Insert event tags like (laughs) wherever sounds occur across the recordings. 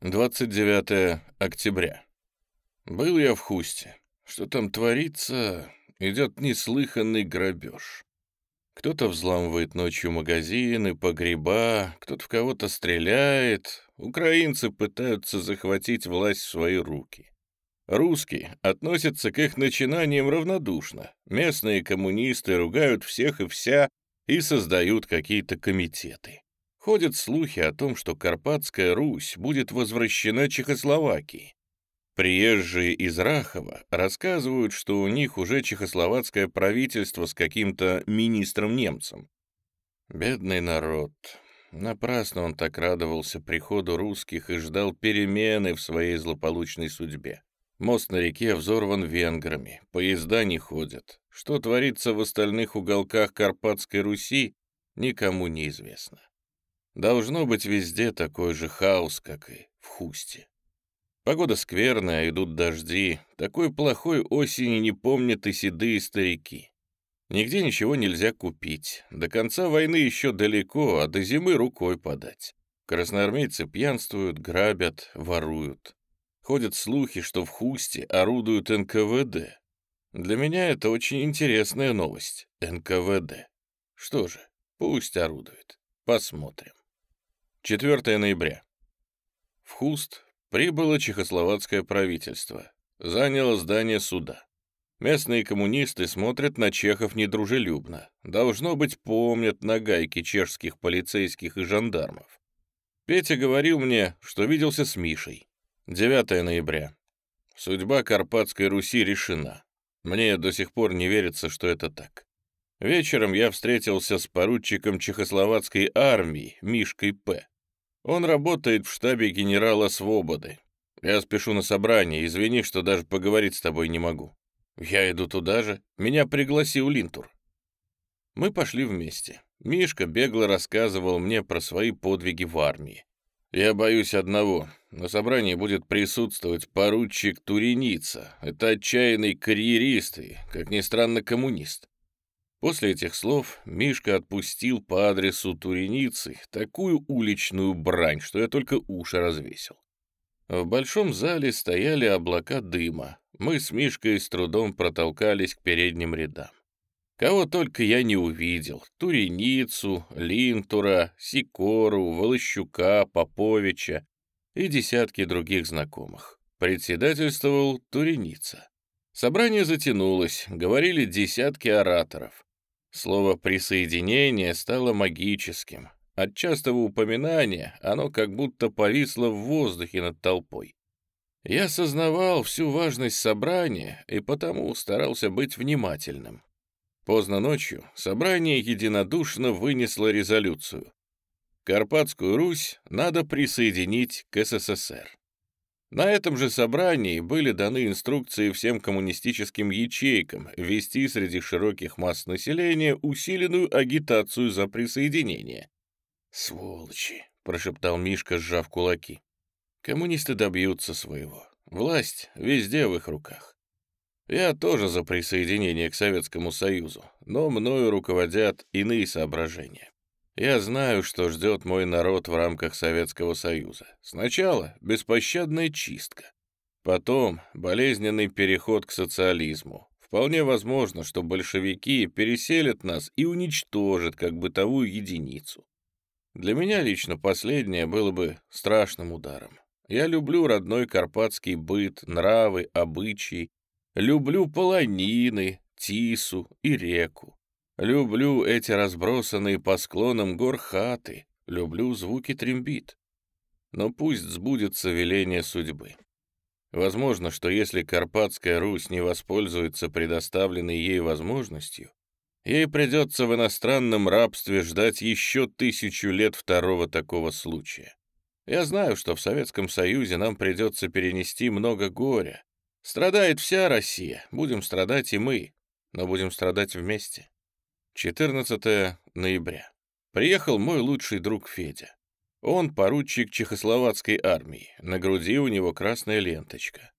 29 октября. Был я в Хусте. Что там творится, идет неслыханный грабеж. Кто-то взламывает ночью магазины, погреба, кто-то в кого-то стреляет. Украинцы пытаются захватить власть в свои руки. Русские относятся к их начинаниям равнодушно. Местные коммунисты ругают всех и вся и создают какие-то комитеты. Ходят слухи о том, что Карпатская Русь будет возвращена Чехословакии. Приезжие из Рахова рассказывают, что у них уже чехословацкое правительство с каким-то министром-немцем. Бедный народ. Напрасно он так радовался приходу русских и ждал перемены в своей злополучной судьбе. Мост на реке взорван венграми, поезда не ходят. Что творится в остальных уголках Карпатской Руси, никому не известно. Должно быть везде такой же хаос, как и в Хусте. Погода скверная, идут дожди. Такой плохой осени не помнят и седые старики. Нигде ничего нельзя купить. До конца войны еще далеко, а до зимы рукой подать. Красноармейцы пьянствуют, грабят, воруют. Ходят слухи, что в Хусте орудуют НКВД. Для меня это очень интересная новость. НКВД. Что же, пусть орудует. Посмотрим. 4 ноября. В Хуст прибыло чехословацкое правительство. Заняло здание суда. Местные коммунисты смотрят на чехов недружелюбно. Должно быть, помнят нагайки чешских полицейских и жандармов. Петя говорил мне, что виделся с Мишей. 9 ноября. Судьба Карпатской Руси решена. Мне до сих пор не верится, что это так. Вечером я встретился с поручиком чехословацкой армии Мишкой П. Он работает в штабе генерала Свободы. Я спешу на собрание, извини, что даже поговорить с тобой не могу. Я иду туда же. Меня пригласил Линтур. Мы пошли вместе. Мишка бегло рассказывал мне про свои подвиги в армии. Я боюсь одного. На собрании будет присутствовать поручик Туреница. Это отчаянный карьерист и, как ни странно, коммунист. После этих слов Мишка отпустил по адресу Туреницы такую уличную брань, что я только уши развесил. В большом зале стояли облака дыма. Мы с Мишкой с трудом протолкались к передним рядам. Кого только я не увидел. Туреницу, Линтура, Сикору, Волощука, Поповича и десятки других знакомых. Председательствовал Туреница. Собрание затянулось, говорили десятки ораторов. Слово «присоединение» стало магическим. От частого упоминания оно как будто повисло в воздухе над толпой. Я осознавал всю важность собрания и потому старался быть внимательным. Поздно ночью собрание единодушно вынесло резолюцию. Карпатскую Русь надо присоединить к СССР. На этом же собрании были даны инструкции всем коммунистическим ячейкам вести среди широких масс населения усиленную агитацию за присоединение. «Сволочи!» — прошептал Мишка, сжав кулаки. «Коммунисты добьются своего. Власть везде в их руках. Я тоже за присоединение к Советскому Союзу, но мною руководят иные соображения. Я знаю, что ждет мой народ в рамках Советского Союза. Сначала беспощадная чистка, потом болезненный переход к социализму. Вполне возможно, что большевики переселят нас и уничтожат как бытовую единицу. Для меня лично последнее было бы страшным ударом. Я люблю родной карпатский быт, нравы, обычаи, люблю полонины, тису и реку. Люблю эти разбросанные по склонам гор хаты, люблю звуки трембит. Но пусть сбудется веление судьбы. Возможно, что если Карпатская Русь не воспользуется предоставленной ей возможностью, ей придется в иностранном рабстве ждать еще тысячу лет второго такого случая. Я знаю, что в Советском Союзе нам придется перенести много горя. Страдает вся Россия, будем страдать и мы, но будем страдать вместе. 14 ноября. Приехал мой лучший друг Федя. Он поручик чехословацкой армии. На груди у него красная ленточка.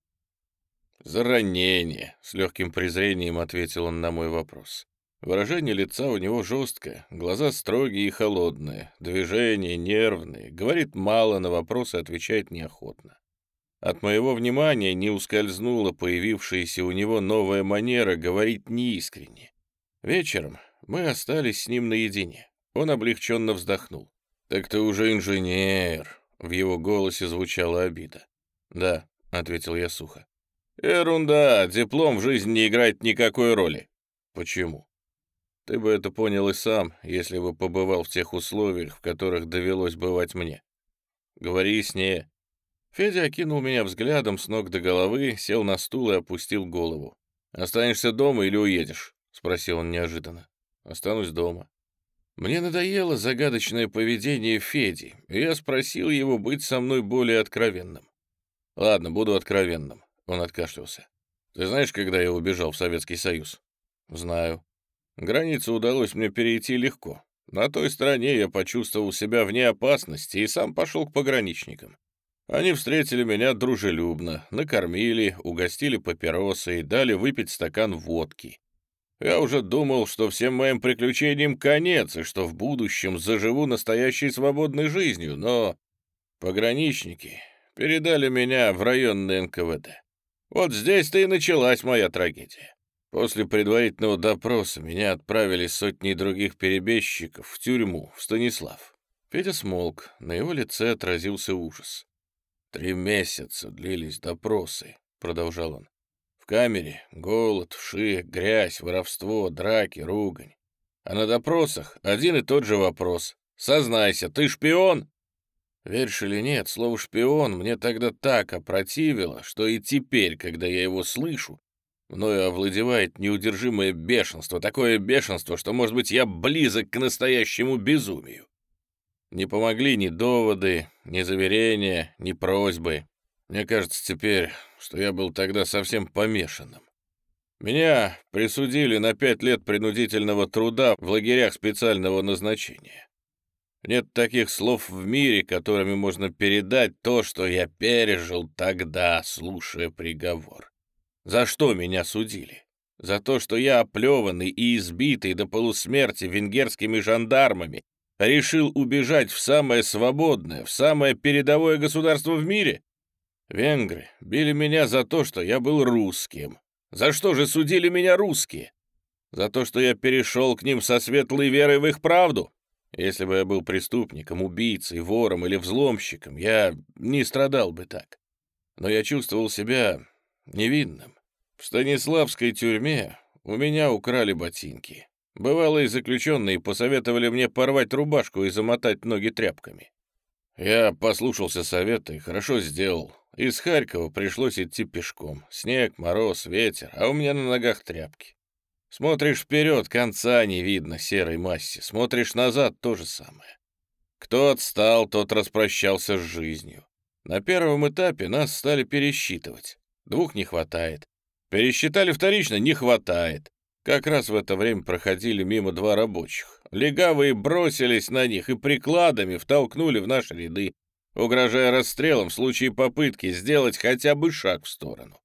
«За ранение», — с легким презрением ответил он на мой вопрос. Выражение лица у него жесткое, глаза строгие и холодные, движения нервные, говорит мало, на вопросы отвечает неохотно. От моего внимания не ускользнула появившаяся у него новая манера говорить неискренне. Вечером мы остались с ним наедине. Он облегченно вздохнул. «Так ты уже инженер!» — в его голосе звучала обида. «Да», — ответил я сухо. «Ерунда, диплом в жизни не играет никакой роли». «Почему?» Ты бы это понял и сам, если бы побывал в тех условиях, в которых довелось бывать мне. Говори яснее. Федя окинул меня взглядом с ног до головы, сел на стул и опустил голову. «Останешься дома или уедешь?» — спросил он неожиданно. «Останусь дома». Мне надоело загадочное поведение Феди, и я спросил его быть со мной более откровенным. «Ладно, буду откровенным», — он откашлялся. «Ты знаешь, когда я убежал в Советский Союз?» «Знаю». Границу удалось мне перейти легко. На той стороне я почувствовал себя вне опасности и сам пошел к пограничникам. Они встретили меня дружелюбно, накормили, угостили папиросой, дали выпить стакан водки. Я уже думал, что всем моим приключениям конец, и что в будущем заживу настоящей свободной жизнью, но пограничники передали меня в районный НКВД. Вот здесь-то и началась моя трагедия. После предварительного допроса меня отправили сотни других перебежчиков в тюрьму, в Станислав. Федя смолк, на его лице отразился ужас. «Три месяца длились допросы», — продолжал он. «В камере голод, вши, грязь, воровство, драки, ругань. А на допросах один и тот же вопрос. Сознайся, ты шпион?» Веришь или нет, слово «шпион» мне тогда так опротивило, что и теперь, когда я его слышу, Мною овладевает неудержимое бешенство, такое бешенство, что, может быть, я близок к настоящему безумию. Не помогли ни доводы, ни заверения, ни просьбы. Мне кажется теперь, что я был тогда совсем помешанным. Меня присудили на пять лет принудительного труда в лагерях специального назначения. Нет таких слов в мире, которыми можно передать то, что я пережил тогда, слушая приговор. За что меня судили? За то, что я, оплеванный и избитый до полусмерти венгерскими жандармами, решил убежать в самое свободное, в самое передовое государство в мире? Венгры били меня за то, что я был русским. За что же судили меня русские? За то, что я перешел к ним со светлой верой в их правду? Если бы я был преступником, убийцей, вором или взломщиком, я не страдал бы так. Но я чувствовал себя невинным. В Станиславской тюрьме у меня украли ботинки. Бывалые заключенные посоветовали мне порвать рубашку и замотать ноги тряпками. Я послушался совета и хорошо сделал. Из Харькова пришлось идти пешком. Снег, мороз, ветер, а у меня на ногах тряпки. Смотришь вперед, конца не видно серой массе. Смотришь назад — то же самое. Кто отстал, тот распрощался с жизнью. На первом этапе нас стали пересчитывать. Двух не хватает. Пересчитали вторично, не хватает. Как раз в это время проходили мимо два рабочих. Легавые бросились на них и прикладами втолкнули в наши ряды, угрожая расстрелом в случае попытки сделать хотя бы шаг в сторону.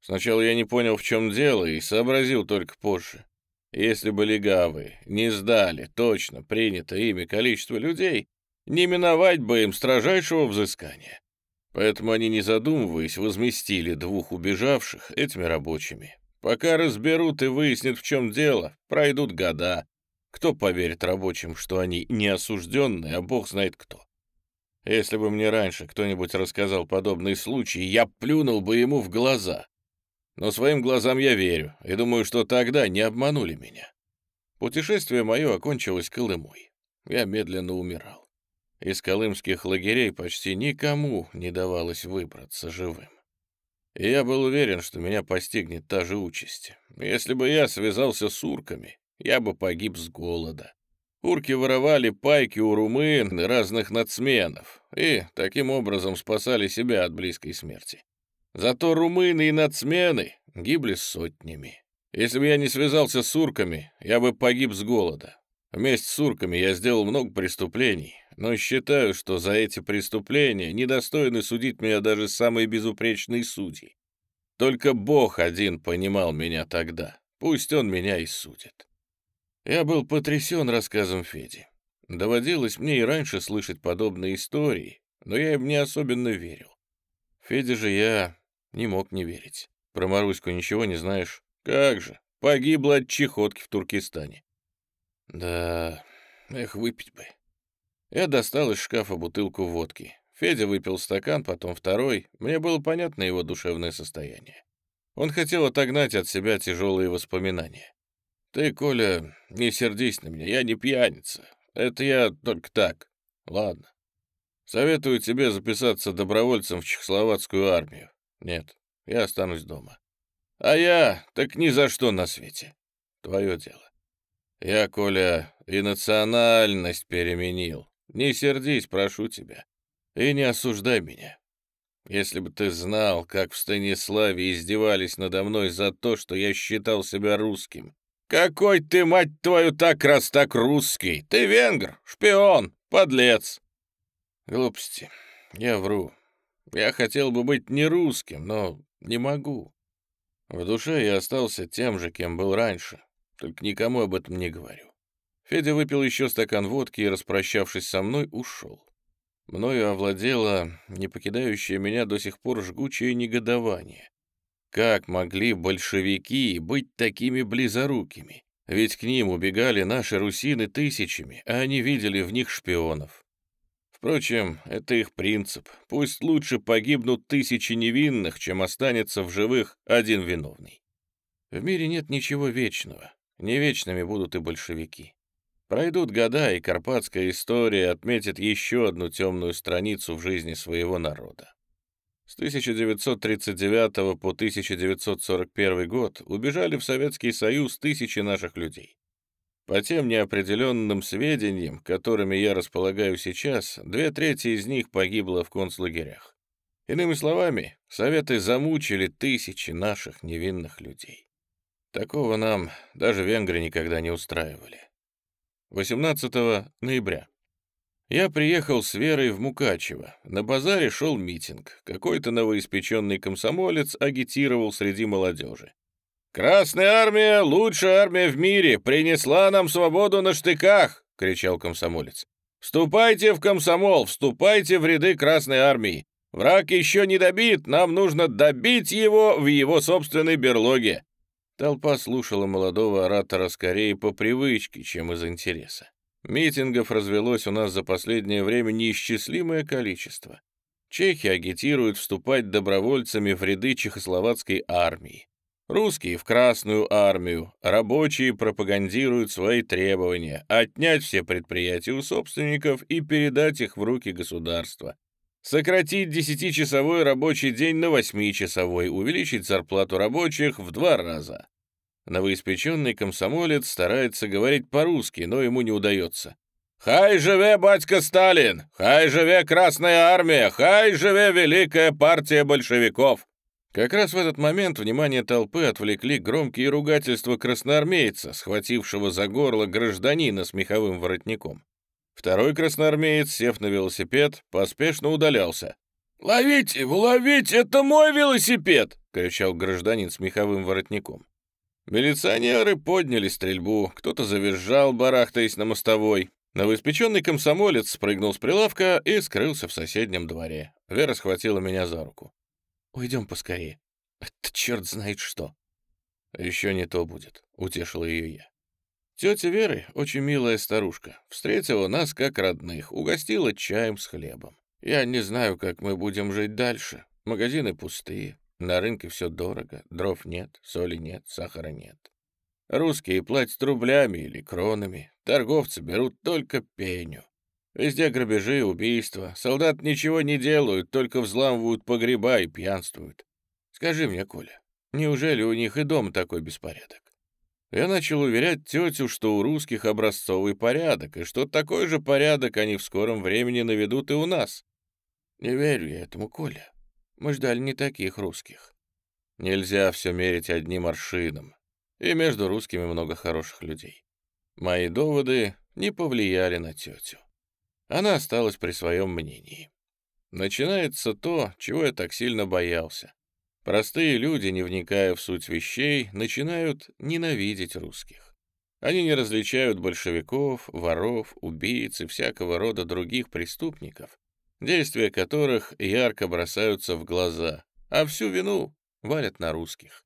Сначала я не понял, в чем дело, и сообразил только позже. Если бы легавые не сдали точно принятое ими количество людей, не миновать бы им строжайшего взыскания. Поэтому они, не задумываясь, возместили двух убежавших этими рабочими. Пока разберут и выяснят, в чем дело, пройдут года. Кто поверит рабочим, что они не осужденные, а бог знает кто? Если бы мне раньше кто-нибудь рассказал подобный случай, я плюнул бы ему в глаза. Но своим глазам я верю, и думаю, что тогда не обманули меня. Путешествие мое окончилось Колымой. Я медленно умирал. Из колымских лагерей почти никому не давалось выбраться живым. И я был уверен, что меня постигнет та же участь. Если бы я связался с урками, я бы погиб с голода. Урки воровали пайки у румын и разных нацменов, и таким образом спасали себя от близкой смерти. Зато румыны и нацмены гибли сотнями. Если бы я не связался с урками, я бы погиб с голода. Вместе с урками я сделал много преступлений, но считаю, что за эти преступления недостойны судить меня даже самые безупречные судьи. Только Бог один понимал меня тогда, пусть он меня и судит. Я был потрясен рассказом Феди. Доводилось мне и раньше слышать подобные истории, но я им не особенно верил. Феде же я не мог не верить. Про Маруську ничего не знаешь? Как же, погибла от чехотки в Туркестане. Да, эх, выпить бы. Я достал из шкафа бутылку водки. Федя выпил стакан, потом второй. Мне было понятно его душевное состояние. Он хотел отогнать от себя тяжелые воспоминания. «Ты, Коля, не сердись на меня, я не пьяница. Это я только так. Ладно. Советую тебе записаться добровольцем в Чехословацкую армию. Нет, я останусь дома. А я так ни за что на свете. Твое дело. Я, Коля, и национальность переменил. Не сердись, прошу тебя. И не осуждай меня. Если бы ты знал, как в Станиславе издевались надо мной за то, что я считал себя русским, «Какой ты, мать твою, так раз так русский? Ты венгр, шпион, подлец!» Глупости. Я вру. Я хотел бы быть не русским, но не могу. В душе я остался тем же, кем был раньше, только никому об этом не говорю. Федя выпил еще стакан водки и, распрощавшись со мной, ушел. Мною овладело не покидающее меня до сих пор жгучее негодование. Как могли большевики быть такими близорукими? Ведь к ним убегали наши русины тысячами, а они видели в них шпионов. Впрочем, это их принцип. Пусть лучше погибнут тысячи невинных, чем останется в живых один виновный. В мире нет ничего вечного. Не вечными будут и большевики. Пройдут года, и карпатская история отметит еще одну темную страницу в жизни своего народа. С 1939 по 1941 год убежали в Советский Союз тысячи наших людей. По тем неопределенным сведениям, которыми я располагаю сейчас, две трети из них погибло в концлагерях. Иными словами, Советы замучили тысячи наших невинных людей. Такого нам даже венгры никогда не устраивали. 18 ноября. Я приехал с Верой в Мукачево. На базаре шел митинг. Какой-то новоиспеченный комсомолец агитировал среди молодежи. «Красная армия — лучшая армия в мире, принесла нам свободу на штыках!» — кричал комсомолец. «Вступайте в комсомол, вступайте в ряды Красной армии. Враг еще не добит, нам нужно добить его в его собственной берлоге». Толпа слушала молодого оратора скорее по привычке, чем из интереса. Митингов развелось у нас за последнее время неисчислимое количество. Чехи агитируют вступать добровольцами в ряды чехословацкой армии. Русские в Красную армию, рабочие пропагандируют свои требования, отнять все предприятия у собственников и передать их в руки государства. Сократить десятичасовой рабочий день на восьмичасовой, увеличить зарплату рабочих в два раза. Новоиспеченный комсомолец старается говорить по-русски, но ему не удается. «Хай живе батька Сталин! Хай живе Красная Армия! Хай живе Великая партия большевиков!» Как раз в этот момент внимание толпы отвлекли громкие ругательства красноармейца, схватившего за горло гражданина с меховым воротником. Второй красноармеец, сев на велосипед, поспешно удалялся. «Ловите ловите! Это мой велосипед!» — кричал гражданин с меховым воротником. Милиционеры подняли стрельбу, кто-то завизжал, барахтаясь на мостовой. Новоиспеченный комсомолец спрыгнул с прилавка и скрылся в соседнем дворе. Вера схватила меня за руку. «Уйдем поскорее. Это черт знает что». «Еще не то будет», — утешила ее я. Тетя Веры, очень милая старушка, встретила нас как родных, угостила чаем с хлебом. Я не знаю, как мы будем жить дальше. Магазины пустые, на рынке все дорого, дров нет, соли нет, сахара нет. Русские платят рублями или кронами, торговцы берут только пеню. Везде грабежи, убийства, солдат ничего не делают, только взламывают погреба и пьянствуют. Скажи мне, Коля, неужели у них и дом такой беспорядок? Я начал уверять тетю, что у русских образцовый порядок, и что такой же порядок они в скором времени наведут и у нас. Не верю я этому, Коля. Мы ждали не таких русских. Нельзя все мерить одним аршином. И между русскими много хороших людей. Мои доводы не повлияли на тетю. Она осталась при своем мнении. Начинается то, чего я так сильно боялся. Простые люди, не вникая в суть вещей, начинают ненавидеть русских. Они не различают большевиков, воров, убийц и всякого рода других преступников, действия которых ярко бросаются в глаза, а всю вину валят на русских.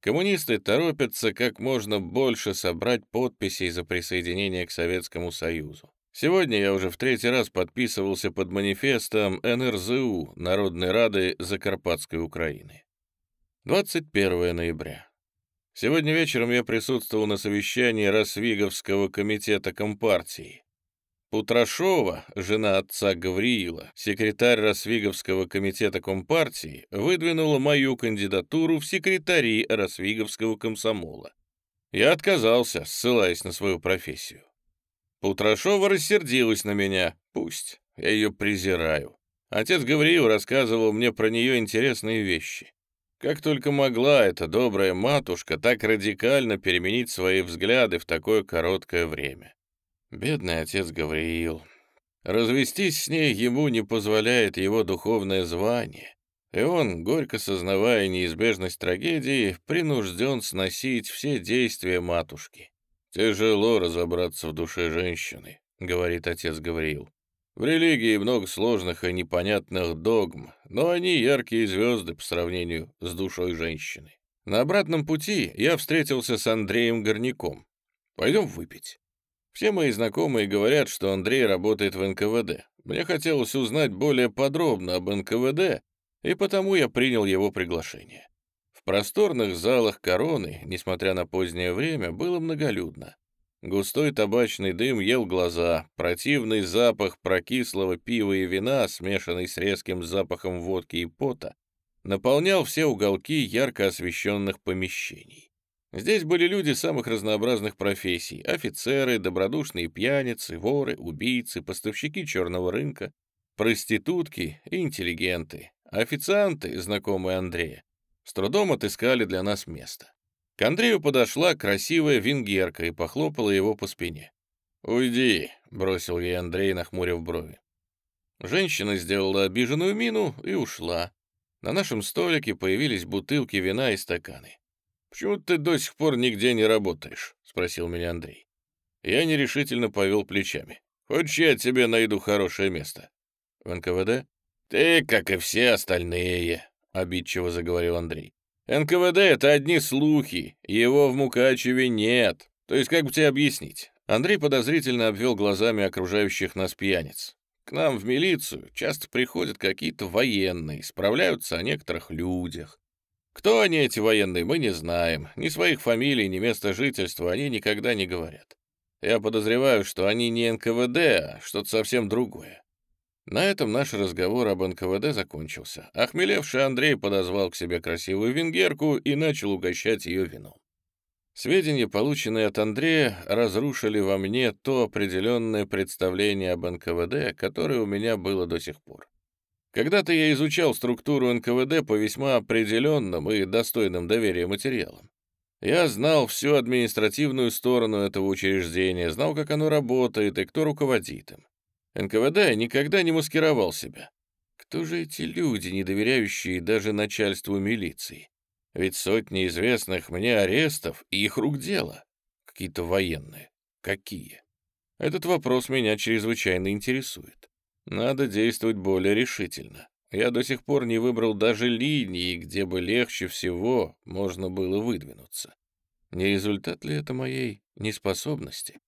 Коммунисты торопятся как можно больше собрать подписей за присоединение к Советскому Союзу. Сегодня я уже в третий раз подписывался под манифестом НРЗУ Народной Рады Закарпатской Украины. 21 ноября. Сегодня вечером я присутствовал на совещании Росвиговского комитета Компартии. Путрашова, жена отца Гавриила, секретарь Росвиговского комитета Компартии, выдвинула мою кандидатуру в секретари Росвиговского комсомола. Я отказался, ссылаясь на свою профессию. Путрашова рассердилась на меня. Пусть, я ее презираю. Отец Гавриил рассказывал мне про нее интересные вещи. Как только могла эта добрая матушка так радикально переменить свои взгляды в такое короткое время. Бедный отец Гавриил. Развестись с ней ему не позволяет его духовное звание, и он, горько сознавая неизбежность трагедии, принужден сносить все действия матушки. «Тяжело разобраться в душе женщины», — говорит отец Гавриил. «В религии много сложных и непонятных догм, но они яркие звезды по сравнению с душой женщины». На обратном пути я встретился с Андреем Горняком. «Пойдем выпить». Все мои знакомые говорят, что Андрей работает в НКВД. Мне хотелось узнать более подробно об НКВД, и потому я принял его приглашение. В просторных залах короны, несмотря на позднее время, было многолюдно. Густой табачный дым ел глаза, противный запах прокислого пива и вина, смешанный с резким запахом водки и пота, наполнял все уголки ярко освещенных помещений. Здесь были люди самых разнообразных профессий — офицеры, добродушные пьяницы, воры, убийцы, поставщики черного рынка, проститутки и интеллигенты. Официанты, знакомые Андрея, с трудом отыскали для нас место. К Андрею подошла красивая венгерка и похлопала его по спине. «Уйди», — бросил ей Андрей, нахмурив брови. Женщина сделала обиженную мину и ушла. На нашем столике появились бутылки вина и стаканы. «Почему ты до сих пор нигде не работаешь?» — спросил меня Андрей. Я нерешительно повел плечами. «Хочешь, я тебе найду хорошее место?» «В НКВД?» «Ты, как и все остальные», — обидчиво заговорил Андрей. «НКВД — это одни слухи, его в Мукачеве нет. То есть, как бы тебе объяснить?» Андрей подозрительно обвел глазами окружающих нас пьяниц. «К нам в милицию часто приходят какие-то военные, справляются о некоторых людях. Кто они, эти военные, мы не знаем. Ни своих фамилий, ни места жительства они никогда не говорят. Я подозреваю, что они не НКВД, а что-то совсем другое. На этом наш разговор об НКВД закончился. Охмелевший Андрей подозвал к себе красивую венгерку и начал угощать ее вином. Сведения, полученные от Андрея, разрушили во мне то определенное представление об НКВД, которое у меня было до сих пор. Когда-то я изучал структуру НКВД по весьма определенным и достойным доверия материалам. Я знал всю административную сторону этого учреждения, знал, как оно работает и кто руководит им. НКВД никогда не маскировал себя. Кто же эти люди, не доверяющие даже начальству милиции? Ведь сотни известных мне арестов и их рук дело. Какие-то военные. Какие? Этот вопрос меня чрезвычайно интересует. Надо действовать более решительно. Я до сих пор не выбрал даже линии, где бы легче всего можно было выдвинуться. Не результат ли это моей неспособности?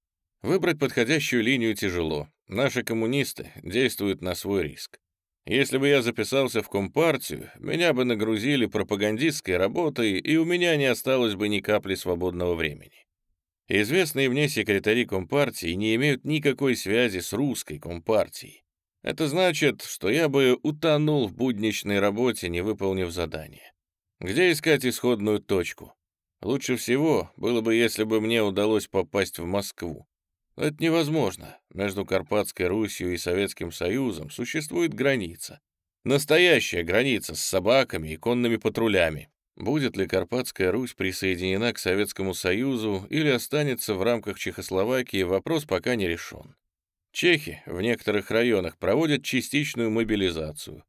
Выбрать подходящую линию тяжело. Наши коммунисты действуют на свой риск. Если бы я записался в Компартию, меня бы нагрузили пропагандистской работой, и у меня не осталось бы ни капли свободного времени. Известные мне секретари Компартии не имеют никакой связи с русской Компартией. Это значит, что я бы утонул в будничной работе, не выполнив задание. Где искать исходную точку? Лучше всего было бы, если бы мне удалось попасть в Москву. Но это невозможно. Между Карпатской Русью и Советским Союзом существует граница. Настоящая граница с собаками и конными патрулями. Будет ли Карпатская Русь присоединена к Советскому Союзу или останется в рамках Чехословакии, вопрос пока не решен. Чехи в некоторых районах проводят частичную мобилизацию.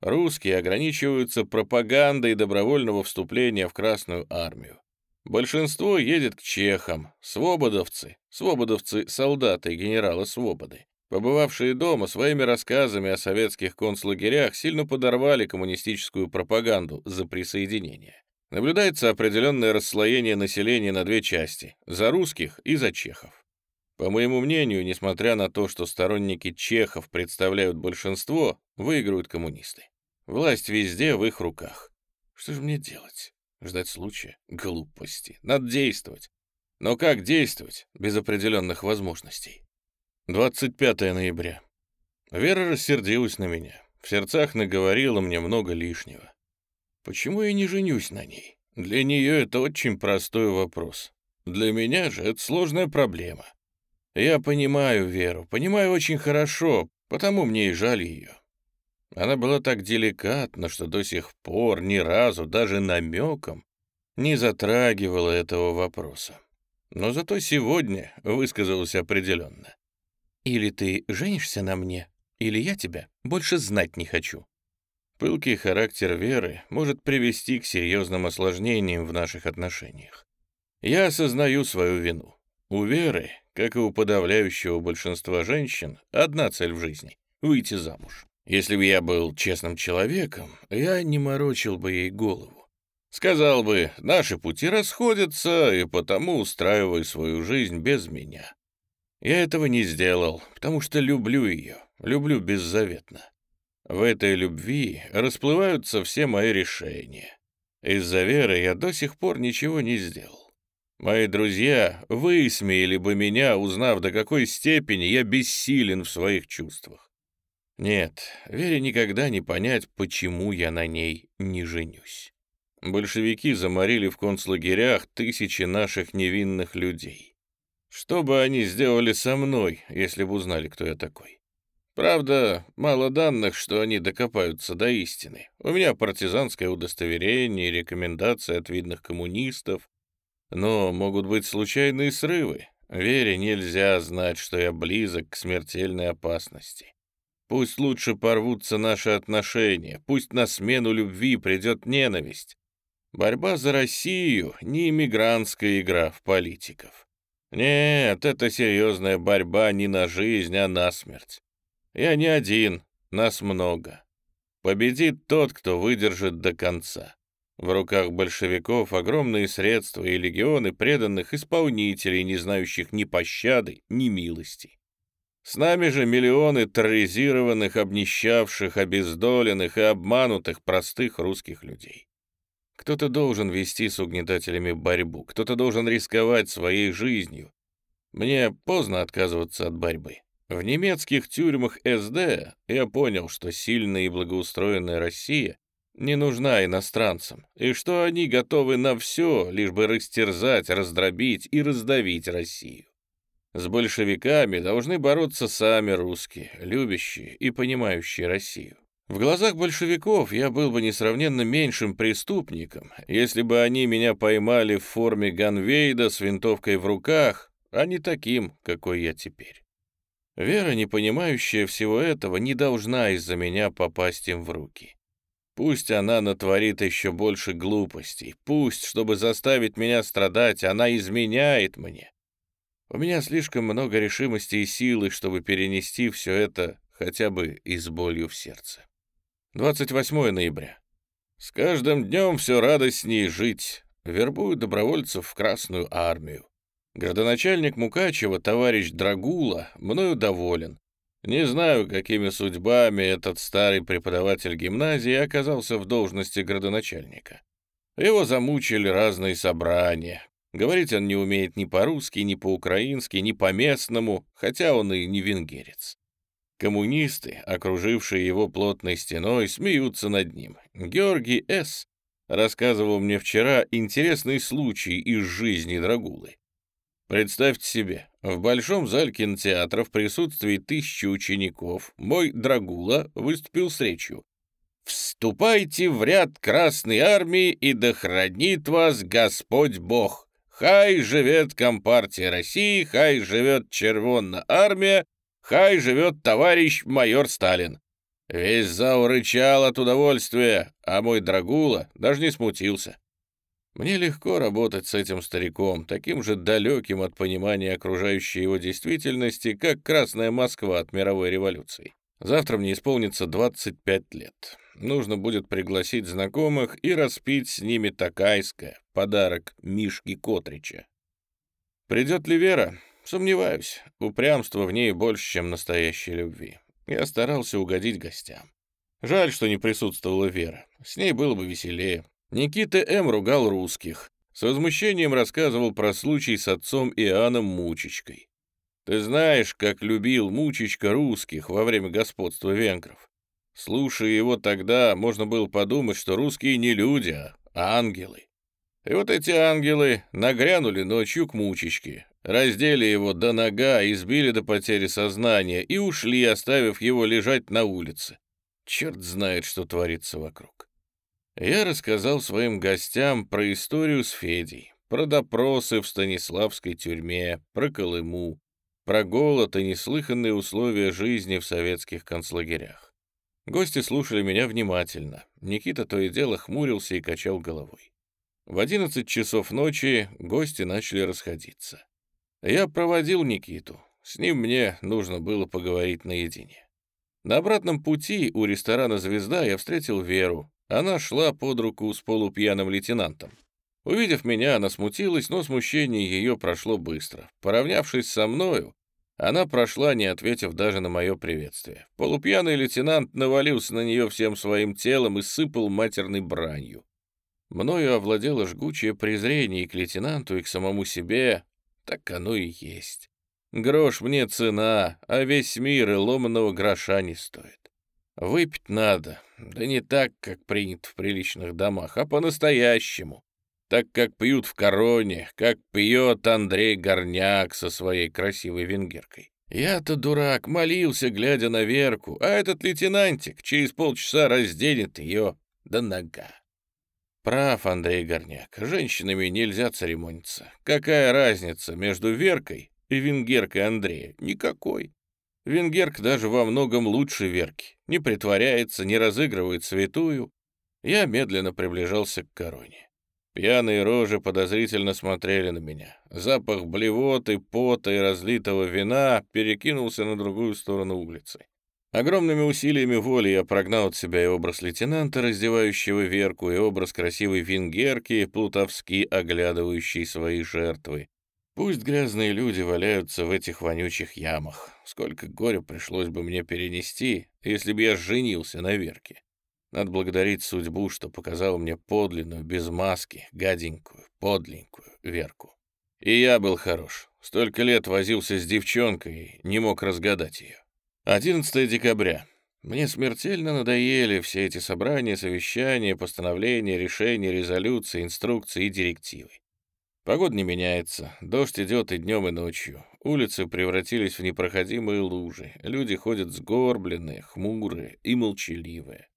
Русские ограничиваются пропагандой добровольного вступления в Красную армию. Большинство едет к чехам, свободовцы, свободовцы-солдаты генерала Свободы. Побывавшие дома своими рассказами о советских концлагерях сильно подорвали коммунистическую пропаганду за присоединение. Наблюдается определенное расслоение населения на две части – за русских и за чехов. По моему мнению, несмотря на то, что сторонники чехов представляют большинство, выигрывают коммунисты. Власть везде в их руках. Что же мне делать? Ждать случая? Глупости. Надо действовать. Но как действовать без определенных возможностей? 25 ноября. Вера рассердилась на меня. В сердцах наговорила мне много лишнего. Почему я не женюсь на ней? Для нее это очень простой вопрос. Для меня же это сложная проблема. Я понимаю Веру, понимаю очень хорошо, потому мне и жаль ее. Она была так деликатна, что до сих пор ни разу, даже намеком, не затрагивала этого вопроса. Но зато сегодня высказалась определенно. «Или ты женишься на мне, или я тебя больше знать не хочу». Пылкий характер Веры может привести к серьезным осложнениям в наших отношениях. Я осознаю свою вину. У Веры, как и у подавляющего большинства женщин, одна цель в жизни — выйти замуж. Если бы я был честным человеком, я не морочил бы ей голову. Сказал бы, наши пути расходятся, и потому устраивай свою жизнь без меня. Я этого не сделал, потому что люблю ее, люблю беззаветно. В этой любви расплываются все мои решения. Из-за веры я до сих пор ничего не сделал. Мои друзья высмеяли бы меня, узнав, до какой степени я бессилен в своих чувствах. Нет, Вере никогда не понять, почему я на ней не женюсь. Большевики заморили в концлагерях тысячи наших невинных людей. Что бы они сделали со мной, если бы узнали, кто я такой? Правда, мало данных, что они докопаются до истины. У меня партизанское удостоверение, рекомендации от видных коммунистов. Но могут быть случайные срывы. Вере нельзя знать, что я близок к смертельной опасности. Пусть лучше порвутся наши отношения, пусть на смену любви придет ненависть. Борьба за Россию — не иммигрантская игра в политиков. Нет, это серьезная борьба не на жизнь, а на смерть. Я не один, нас много. Победит тот, кто выдержит до конца. В руках большевиков огромные средства и легионы преданных исполнителей, не знающих ни пощады, ни милости. С нами же миллионы терроризированных, обнищавших, обездоленных и обманутых простых русских людей. Кто-то должен вести с угнетателями борьбу, кто-то должен рисковать своей жизнью. Мне поздно отказываться от борьбы. В немецких тюрьмах СД я понял, что сильная и благоустроенная Россия не нужна иностранцам, и что они готовы на все, лишь бы растерзать, раздробить и раздавить Россию. С большевиками должны бороться сами русские, любящие и понимающие Россию. В глазах большевиков я был бы несравненно меньшим преступником, если бы они меня поймали в форме Ганвейда с винтовкой в руках, а не таким, какой я теперь. Вера, не понимающая всего этого, не должна из-за меня попасть им в руки. Пусть она натворит еще больше глупостей, пусть, чтобы заставить меня страдать, она изменяет мне. У меня слишком много решимости и силы, чтобы перенести все это хотя бы и с болью в сердце. 28 ноября. С каждым днем все радостнее жить. Вербую добровольцев в Красную армию. Городоначальник Мукачева, товарищ Драгула, мною доволен. Не знаю, какими судьбами этот старый преподаватель гимназии оказался в должности градоначальника. Его замучили разные собрания. Говорить он не умеет ни по-русски, ни по-украински, ни по-местному, хотя он и не венгерец. Коммунисты, окружившие его плотной стеной, смеются над ним. Георгий С. рассказывал мне вчера интересный случай из жизни Драгулы. Представьте себе, в большом зале кинотеатра в присутствии тысячи учеников мой Драгула выступил с речью. «Вступайте в ряд Красной Армии, и да хранит вас Господь Бог! Хай живет Компартия России, хай живет Червонная Армия, хай живет товарищ майор Сталин!» Весь зал рычал от удовольствия, а мой Драгула даже не смутился. Мне легко работать с этим стариком, таким же далеким от понимания окружающей его действительности, как Красная Москва от мировой революции. Завтра мне исполнится 25 лет. Нужно будет пригласить знакомых и распить с ними такайское, подарок Мишки Котрича. Придет ли Вера? Сомневаюсь. Упрямство в ней больше, чем настоящей любви. Я старался угодить гостям. Жаль, что не присутствовала Вера. С ней было бы веселее. Никита М. ругал русских. С возмущением рассказывал про случай с отцом Иоанном Мучечкой. Ты знаешь, как любил Мучечка русских во время господства венгров. Слушая его тогда, можно было подумать, что русские не люди, а ангелы. И вот эти ангелы нагрянули ночью к Мучечке, раздели его до нога, избили до потери сознания и ушли, оставив его лежать на улице. Черт знает, что творится вокруг. Я рассказал своим гостям про историю с Федей, про допросы в Станиславской тюрьме, про Колыму, про голод и неслыханные условия жизни в советских концлагерях. Гости слушали меня внимательно. Никита то и дело хмурился и качал головой. В одиннадцать часов ночи гости начали расходиться. Я проводил Никиту. С ним мне нужно было поговорить наедине. На обратном пути у ресторана «Звезда» я встретил Веру. Она шла под руку с полупьяным лейтенантом. Увидев меня, она смутилась, но смущение ее прошло быстро. Поравнявшись со мною, она прошла, не ответив даже на мое приветствие. Полупьяный лейтенант навалился на нее всем своим телом и сыпал матерной бранью. Мною овладело жгучее презрение и к лейтенанту, и к самому себе. Так оно и есть. Грош мне цена, а весь мир и ломаного гроша не стоит. Выпить надо, да не так, как принято в приличных домах, а по-настоящему. Так как пьют в короне, как пьет Андрей Горняк со своей красивой венгеркой. Я-то дурак, молился, глядя на Верку, а этот лейтенантик через полчаса разденет ее до нога. Прав Андрей Горняк, женщинами нельзя церемониться. Какая разница между Веркой и венгеркой Андрея? Никакой. Венгерка даже во многом лучше Верки. Не притворяется, не разыгрывает святую. Я медленно приближался к короне. Пьяные рожи подозрительно смотрели на меня. Запах блевоты, пота и разлитого вина перекинулся на другую сторону улицы. Огромными усилиями воли я прогнал от себя и образ лейтенанта, раздевающего Верку, и образ красивой венгерки, плутовски оглядывающей свои жертвы. Пусть грязные люди валяются в этих вонючих ямах. Сколько горя пришлось бы мне перенести, если бы я женился на Верке. Надо благодарить судьбу, что показал мне подлинную, без маски, гаденькую, подленькую Верку. И я был хорош. Столько лет возился с девчонкой не мог разгадать ее. 11 декабря. Мне смертельно надоели все эти собрания, совещания, постановления, решения, резолюции, инструкции и директивы. Погода не меняется, дождь идет и днем, и ночью. Улицы превратились в непроходимые лужи, люди ходят сгорбленные, хмурые и молчаливые.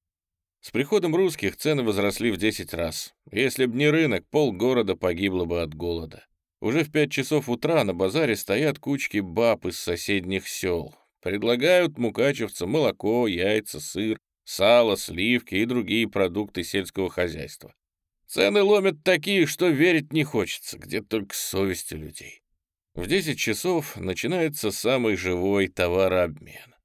С приходом русских цены возросли в 10 раз. Если б не рынок, полгорода погибло бы от голода. Уже в 5 часов утра на базаре стоят кучки баб из соседних сел. Предлагают мукачевцам молоко, яйца, сыр, сало, сливки и другие продукты сельского хозяйства. Цены ломят такие, что верить не хочется, где только совесть у людей. В 10 часов начинается самый живой товарообмен.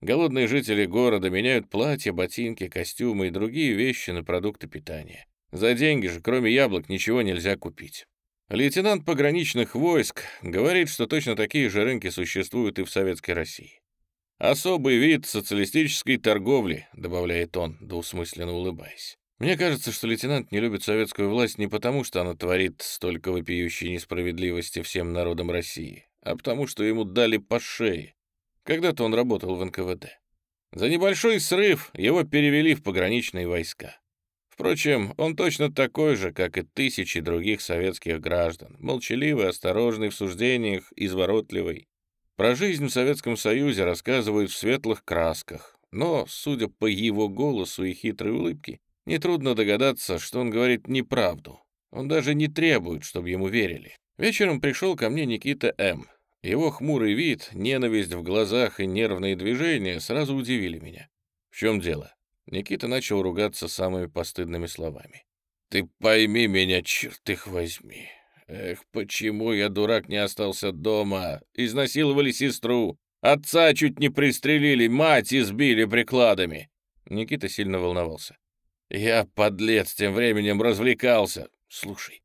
Голодные жители города меняют платья, ботинки, костюмы и другие вещи на продукты питания. За деньги же, кроме яблок, ничего нельзя купить. Лейтенант пограничных войск говорит, что точно такие же рынки существуют и в Советской России. «Особый вид социалистической торговли», — добавляет он, двусмысленно улыбаясь. Мне кажется, что лейтенант не любит советскую власть не потому, что она творит столько вопиющей несправедливости всем народам России, а потому, что ему дали по шее. Когда-то он работал в НКВД. За небольшой срыв его перевели в пограничные войска. Впрочем, он точно такой же, как и тысячи других советских граждан, молчаливый, осторожный в суждениях, изворотливый. Про жизнь в Советском Союзе рассказывают в светлых красках, но, судя по его голосу и хитрой улыбке, Нетрудно догадаться, что он говорит неправду. Он даже не требует, чтобы ему верили. Вечером пришел ко мне Никита М. Его хмурый вид, ненависть в глазах и нервные движения сразу удивили меня. В чем дело? Никита начал ругаться самыми постыдными словами. Ты пойми меня, черт их возьми. Эх, почему я, дурак, не остался дома? Изнасиловали сестру, отца чуть не пристрелили, мать избили прикладами. Никита сильно волновался. Я, подлец, тем временем развлекался. Слушай,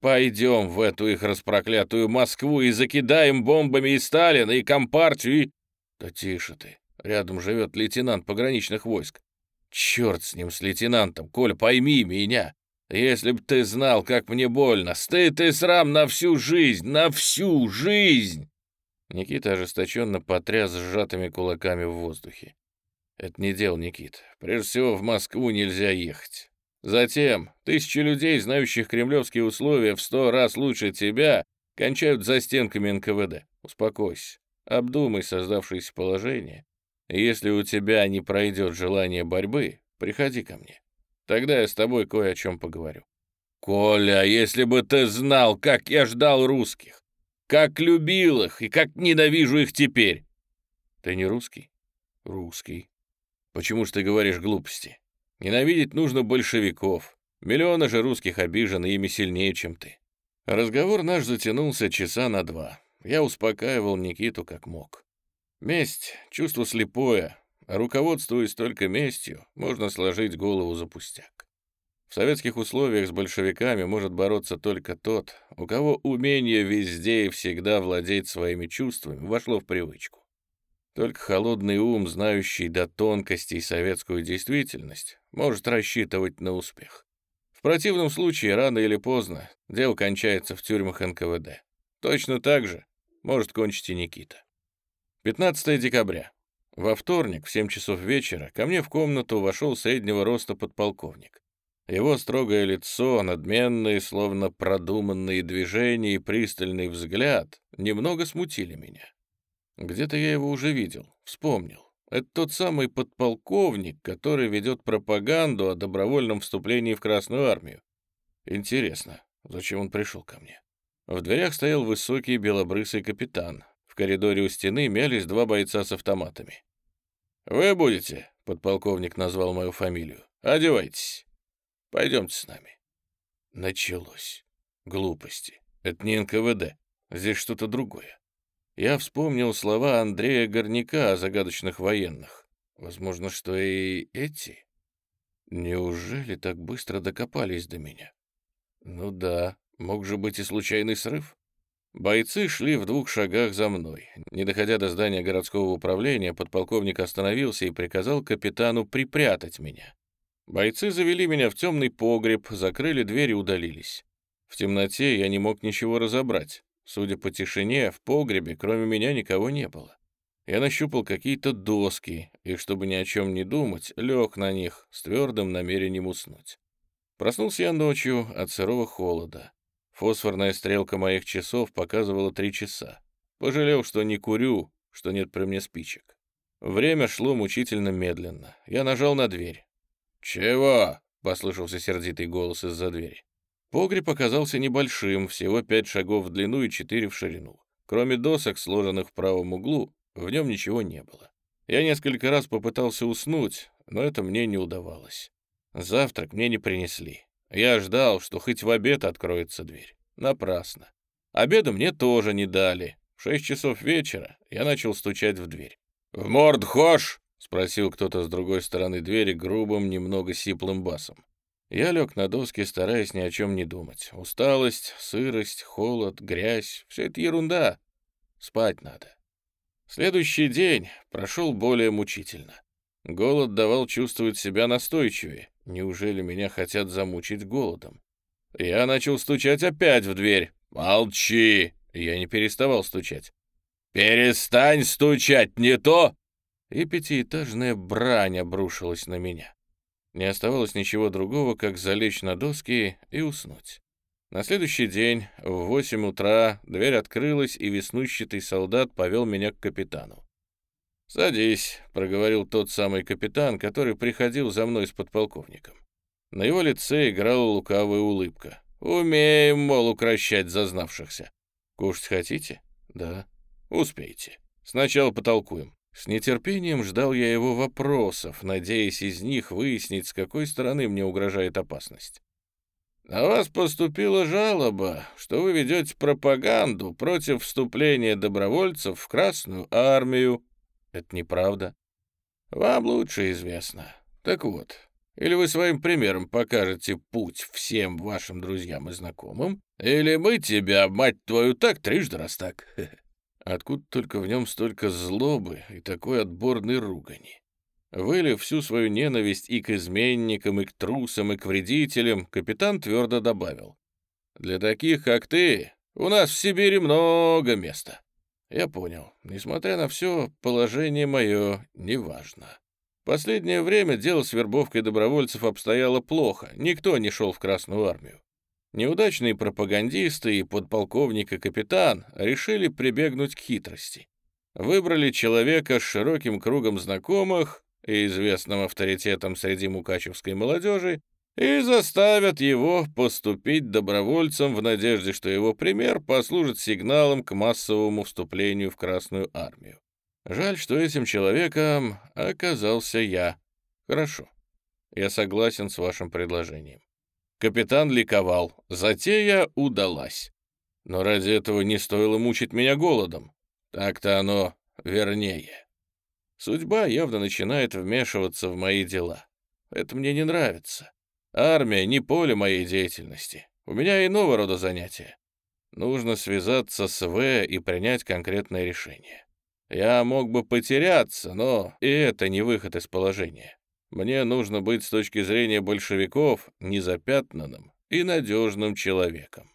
пойдем в эту их распроклятую Москву и закидаем бомбами и Сталина, и Компартию, и... Да тише ты, рядом живет лейтенант пограничных войск. Черт с ним, с лейтенантом, Коль, пойми меня. Если б ты знал, как мне больно, стыд и срам на всю жизнь, на всю жизнь!» Никита ожесточенно потряс сжатыми кулаками в воздухе. «Это не дело, Никит. Прежде всего, в Москву нельзя ехать. Затем, тысячи людей, знающих кремлевские условия в сто раз лучше тебя, кончают за стенками НКВД. Успокойся, обдумай создавшееся положение. если у тебя не пройдет желание борьбы, приходи ко мне. Тогда я с тобой кое о чем поговорю. Коля, если бы ты знал, как я ждал русских, как любил их и как ненавижу их теперь. Ты не русский? Русский. Почему ж ты говоришь глупости? Ненавидеть нужно большевиков. Миллионы же русских обижены ими сильнее, чем ты. Разговор наш затянулся часа на два. Я успокаивал Никиту как мог. Месть — чувство слепое, руководствуясь только местью, можно сложить голову за пустяк. В советских условиях с большевиками может бороться только тот, у кого умение везде и всегда владеть своими чувствами вошло в привычку. Только холодный ум, знающий до тонкостей советскую действительность, может рассчитывать на успех. В противном случае, рано или поздно, дело кончается в тюрьмах НКВД. Точно так же может кончить и Никита. 15 декабря. Во вторник в 7 часов вечера ко мне в комнату вошел среднего роста подполковник. Его строгое лицо, надменные, словно продуманные движения и пристальный взгляд немного смутили меня. Где-то я его уже видел, вспомнил. Это тот самый подполковник, который ведет пропаганду о добровольном вступлении в Красную Армию. Интересно, зачем он пришел ко мне? В дверях стоял высокий белобрысый капитан, в коридоре у стены мялись два бойца с автоматами. «Вы будете?» — подполковник назвал мою фамилию. «Одевайтесь. Пойдемте с нами». Началось. Глупости. Это не НКВД. Здесь что-то другое. Я вспомнил слова Андрея Горняка о загадочных военных. Возможно, что и эти? Неужели так быстро докопались до меня? Ну да, мог же быть и случайный срыв. Бойцы шли в двух шагах за мной. Не доходя до здания городского управления, подполковник остановился и приказал капитану припрятать меня. Бойцы завели меня в темный погреб, закрыли дверь и удалились. В темноте я не мог ничего разобрать. Судя по тишине, в погребе кроме меня никого не было. Я нащупал какие-то доски, и, чтобы ни о чем не думать, лег на них с твердым намерением уснуть. Проснулся я ночью от сырого холода. Фосфорная стрелка моих часов показывала три часа. Пожалел, что не курю, что нет при мне спичек. Время шло мучительно медленно. Я нажал на дверь. «Чего?» — послышался сердитый голос из-за двери. Погреб оказался небольшим, всего пять шагов в длину и четыре в ширину. Кроме досок, сложенных в правом углу, в нем ничего не было. Я несколько раз попытался уснуть, но это мне не удавалось. Завтрак мне не принесли. Я ждал, что хоть в обед откроется дверь. Напрасно. Обеда мне тоже не дали. В шесть часов вечера я начал стучать в дверь. «В морд хош!» — спросил кто-то с другой стороны двери грубым, немного сиплым басом. Я лег на доски, стараясь ни о чем не думать. Усталость, сырость, холод, грязь — все это ерунда. Спать надо. Следующий день прошел более мучительно. Голод давал чувствовать себя настойчивее. Неужели меня хотят замучить голодом? Я начал стучать опять в дверь. «Молчи!» Я не переставал стучать. «Перестань стучать, не то!» И пятиэтажная брань обрушилась на меня. Не оставалось ничего другого, как залечь на доски и уснуть. На следующий день в восемь утра дверь открылась, и веснущатый солдат повел меня к капитану. «Садись», — проговорил тот самый капитан, который приходил за мной с подполковником. На его лице играла лукавая улыбка. «Умеем, мол, укращать зазнавшихся. Кушать хотите?» «Да». «Успейте. Сначала потолкуем». С нетерпением ждал я его вопросов, надеясь из них выяснить, с какой стороны мне угрожает опасность. На вас поступила жалоба, что вы ведете пропаганду против вступления добровольцев в Красную армию. Это неправда. Вам лучше известно. Так вот, или вы своим примером покажете путь всем вашим друзьям и знакомым, или мы тебя, мать твою, так трижды раз так. (laughs) Откуда только в нем столько злобы и такой отборной ругани? Вылив всю свою ненависть и к изменникам, и к трусам, и к вредителям, капитан твердо добавил. «Для таких, как ты, у нас в Сибири много места». Я понял. Несмотря на все, положение мое неважно. Последнее время дело с вербовкой добровольцев обстояло плохо, никто не шел в Красную армию. Неудачные пропагандисты и подполковник и капитан решили прибегнуть к хитрости. Выбрали человека с широким кругом знакомых и известным авторитетом среди мукачевской молодежи и заставят его поступить добровольцем в надежде, что его пример послужит сигналом к массовому вступлению в Красную армию. Жаль, что этим человеком оказался я. Хорошо, я согласен с вашим предложением. Капитан ликовал, затея удалась. Но ради этого не стоило мучить меня голодом. Так-то оно вернее. Судьба явно начинает вмешиваться в мои дела. Это мне не нравится. Армия — не поле моей деятельности. У меня иного рода занятия. Нужно связаться с В и принять конкретное решение. Я мог бы потеряться, но и это не выход из положения. Мне нужно быть с точки зрения большевиков незапятнанным и надежным человеком.